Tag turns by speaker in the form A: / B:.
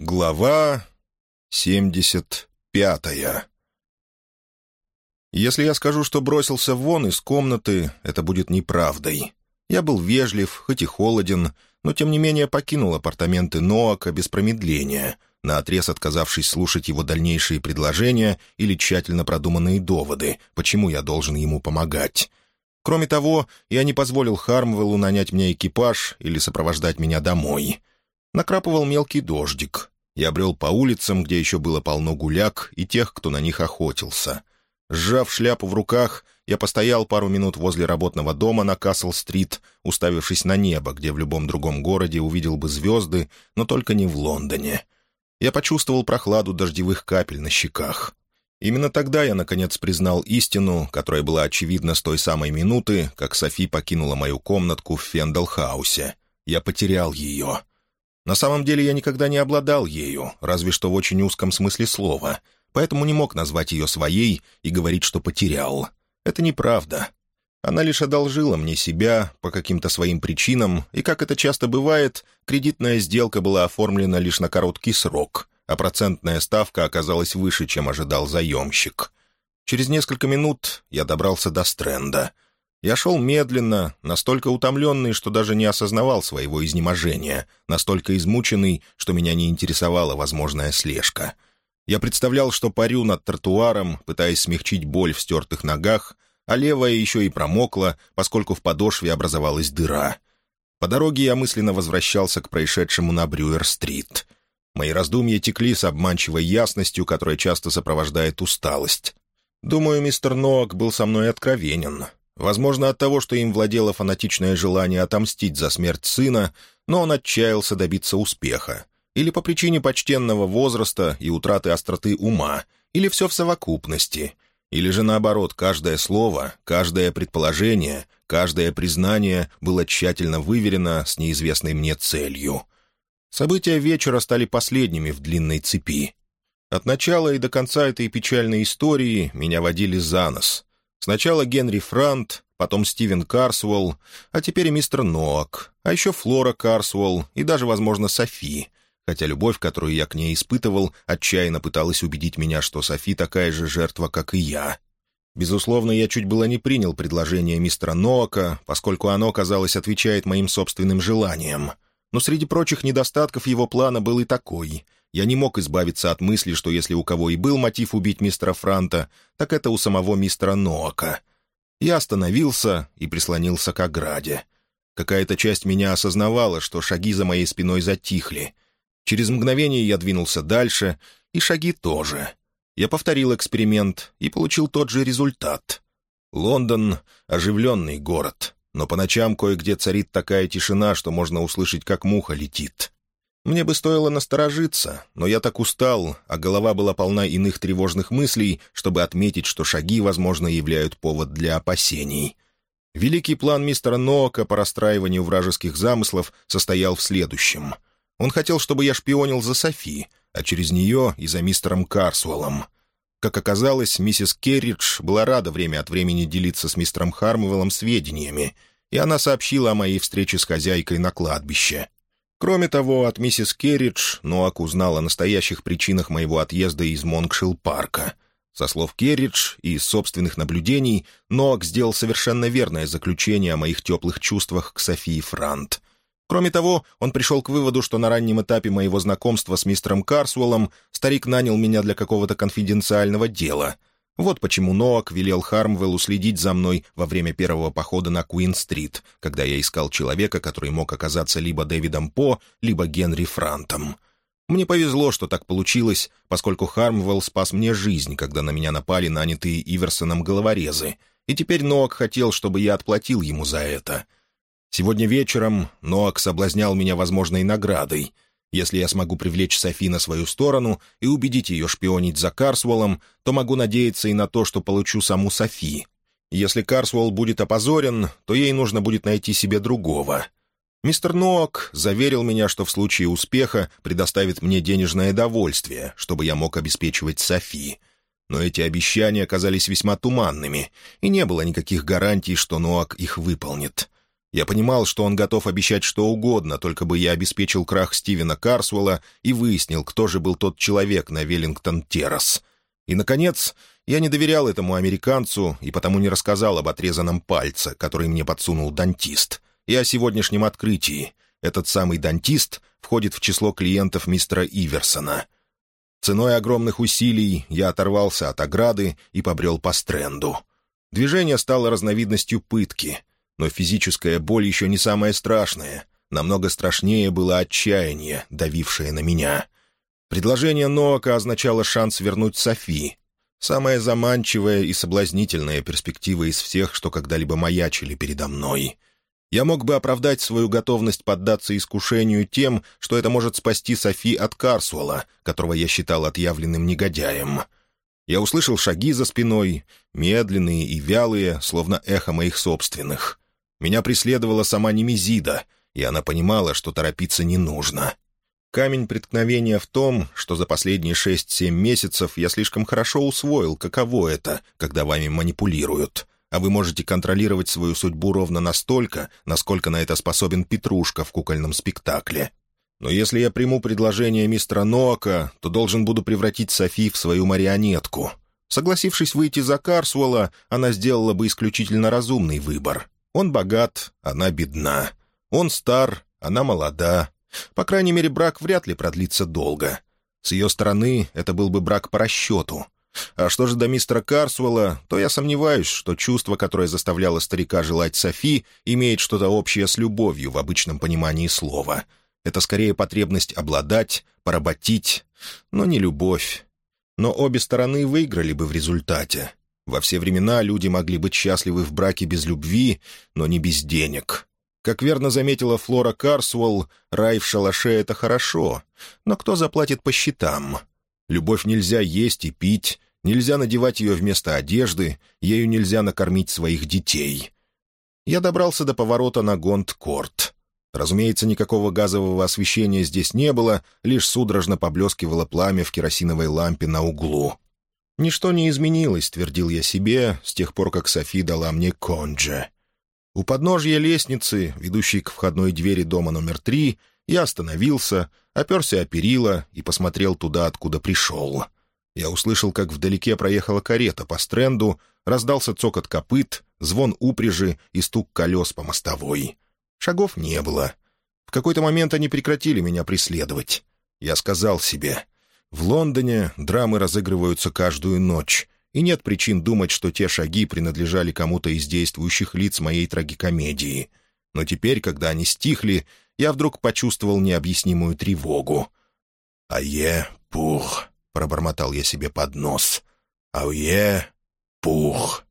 A: Глава 75 Если я скажу, что бросился вон из комнаты, это будет неправдой. Я был вежлив, хоть и холоден, но тем не менее покинул апартаменты Ноака без промедления, наотрез отказавшись слушать его дальнейшие предложения или тщательно продуманные доводы, почему я должен ему помогать. Кроме того, я не позволил Хармвеллу нанять мне экипаж или сопровождать меня домой. Накрапывал мелкий дождик. Я брел по улицам, где еще было полно гуляк и тех, кто на них охотился. Сжав шляпу в руках, я постоял пару минут возле работного дома на Касл-стрит, уставившись на небо, где в любом другом городе увидел бы звезды, но только не в Лондоне. Я почувствовал прохладу дождевых капель на щеках. Именно тогда я, наконец, признал истину, которая была очевидна с той самой минуты, как Софи покинула мою комнатку в Фендалхаусе. Я потерял ее. На самом деле я никогда не обладал ею, разве что в очень узком смысле слова, поэтому не мог назвать ее своей и говорить, что потерял. Это неправда. Она лишь одолжила мне себя по каким-то своим причинам, и, как это часто бывает, кредитная сделка была оформлена лишь на короткий срок, а процентная ставка оказалась выше, чем ожидал заемщик. Через несколько минут я добрался до стренда — я шел медленно, настолько утомленный, что даже не осознавал своего изнеможения, настолько измученный, что меня не интересовала возможная слежка. Я представлял, что парю над тротуаром, пытаясь смягчить боль в стертых ногах, а левая еще и промокла, поскольку в подошве образовалась дыра. По дороге я мысленно возвращался к происшедшему на Брюер-стрит. Мои раздумья текли с обманчивой ясностью, которая часто сопровождает усталость. Думаю, мистер Ноак был со мной откровенен. Возможно, от того, что им владело фанатичное желание отомстить за смерть сына, но он отчаялся добиться успеха. Или по причине почтенного возраста и утраты остроты ума, или все в совокупности. Или же наоборот, каждое слово, каждое предположение, каждое признание было тщательно выверено с неизвестной мне целью. События вечера стали последними в длинной цепи. От начала и до конца этой печальной истории меня водили за нос — Сначала Генри Франт, потом Стивен Карсуэлл, а теперь и мистер Ноак, а еще Флора Карсуэлл и даже, возможно, Софи, хотя любовь, которую я к ней испытывал, отчаянно пыталась убедить меня, что Софи такая же жертва, как и я. Безусловно, я чуть было не принял предложение мистера Ноака, поскольку оно, казалось, отвечает моим собственным желаниям. Но среди прочих недостатков его плана был и такой — я не мог избавиться от мысли, что если у кого и был мотив убить мистера Франта, так это у самого мистера Ноака. Я остановился и прислонился к ограде. Какая-то часть меня осознавала, что шаги за моей спиной затихли. Через мгновение я двинулся дальше, и шаги тоже. Я повторил эксперимент и получил тот же результат. Лондон — оживленный город, но по ночам кое-где царит такая тишина, что можно услышать, как муха летит. Мне бы стоило насторожиться, но я так устал, а голова была полна иных тревожных мыслей, чтобы отметить, что шаги, возможно, являют повод для опасений. Великий план мистера Ноака по расстраиванию вражеских замыслов состоял в следующем. Он хотел, чтобы я шпионил за Софи, а через нее и за мистером Карсуэллом. Как оказалось, миссис Керридж была рада время от времени делиться с мистером Хармвеллом сведениями, и она сообщила о моей встрече с хозяйкой на кладбище. Кроме того, от миссис Керридж Ноак узнал о настоящих причинах моего отъезда из Монкшилл-парка. Со слов Керридж и из собственных наблюдений, Ноак сделал совершенно верное заключение о моих теплых чувствах к Софии Франт. Кроме того, он пришел к выводу, что на раннем этапе моего знакомства с мистером Карсуэллом старик нанял меня для какого-то конфиденциального дела — вот почему Ноак велел Хармвеллу следить за мной во время первого похода на Куин-стрит, когда я искал человека, который мог оказаться либо Дэвидом По, либо Генри Франтом. Мне повезло, что так получилось, поскольку Хармвелл спас мне жизнь, когда на меня напали нанятые Иверсоном головорезы, и теперь Ноак хотел, чтобы я отплатил ему за это. Сегодня вечером Ноак соблазнял меня возможной наградой — если я смогу привлечь Софи на свою сторону и убедить ее шпионить за Карсволом, то могу надеяться и на то, что получу саму Софи. Если Карсволл будет опозорен, то ей нужно будет найти себе другого. Мистер Ноак заверил меня, что в случае успеха предоставит мне денежное довольствие, чтобы я мог обеспечивать Софи. Но эти обещания оказались весьма туманными, и не было никаких гарантий, что Ноак их выполнит. Я понимал, что он готов обещать что угодно, только бы я обеспечил крах Стивена Карсвелла и выяснил, кто же был тот человек на Веллингтон-Террас. И, наконец, я не доверял этому американцу и потому не рассказал об отрезанном пальце, который мне подсунул дантист, и о сегодняшнем открытии. Этот самый дантист входит в число клиентов мистера Иверсона. Ценой огромных усилий я оторвался от ограды и побрел по стренду. Движение стало разновидностью пытки — но физическая боль еще не самое страшное. Намного страшнее было отчаяние, давившее на меня. Предложение Ноака означало шанс вернуть Софи. Самая заманчивая и соблазнительная перспектива из всех, что когда-либо маячили передо мной. Я мог бы оправдать свою готовность поддаться искушению тем, что это может спасти Софи от Карсуэлла, которого я считал отъявленным негодяем. Я услышал шаги за спиной, медленные и вялые, словно эхо моих собственных. Меня преследовала сама Немезида, и она понимала, что торопиться не нужно. Камень преткновения в том, что за последние шесть-семь месяцев я слишком хорошо усвоил, каково это, когда вами манипулируют. А вы можете контролировать свою судьбу ровно настолько, насколько на это способен Петрушка в кукольном спектакле. Но если я приму предложение мистера Ноака, то должен буду превратить Софи в свою марионетку. Согласившись выйти за Карсуэлла, она сделала бы исключительно разумный выбор. Он богат, она бедна. Он стар, она молода. По крайней мере, брак вряд ли продлится долго. С ее стороны это был бы брак по расчету. А что же до мистера Карсуэлла, то я сомневаюсь, что чувство, которое заставляло старика желать Софи, имеет что-то общее с любовью в обычном понимании слова. Это скорее потребность обладать, поработить, но не любовь. Но обе стороны выиграли бы в результате. Во все времена люди могли быть счастливы в браке без любви, но не без денег. Как верно заметила Флора Карсуэлл, рай в шалаше — это хорошо, но кто заплатит по счетам? Любовь нельзя есть и пить, нельзя надевать ее вместо одежды, ею нельзя накормить своих детей. Я добрался до поворота на Гонд-Корт. Разумеется, никакого газового освещения здесь не было, лишь судорожно поблескивало пламя в керосиновой лампе на углу. «Ничто не изменилось», — твердил я себе, с тех пор, как Софи дала мне конджа. У подножья лестницы, ведущей к входной двери дома номер три, я остановился, оперся о перила и посмотрел туда, откуда пришел. Я услышал, как вдалеке проехала карета по стренду, раздался цокот копыт, звон упряжи и стук колес по мостовой. Шагов не было. В какой-то момент они прекратили меня преследовать. Я сказал себе — в Лондоне драмы разыгрываются каждую ночь, и нет причин думать, что те шаги принадлежали кому-то из действующих лиц моей трагикомедии. Но теперь, когда они стихли, я вдруг почувствовал необъяснимую тревогу. «Ае, пух!» — пробормотал я себе под нос. «Ауе, пух!»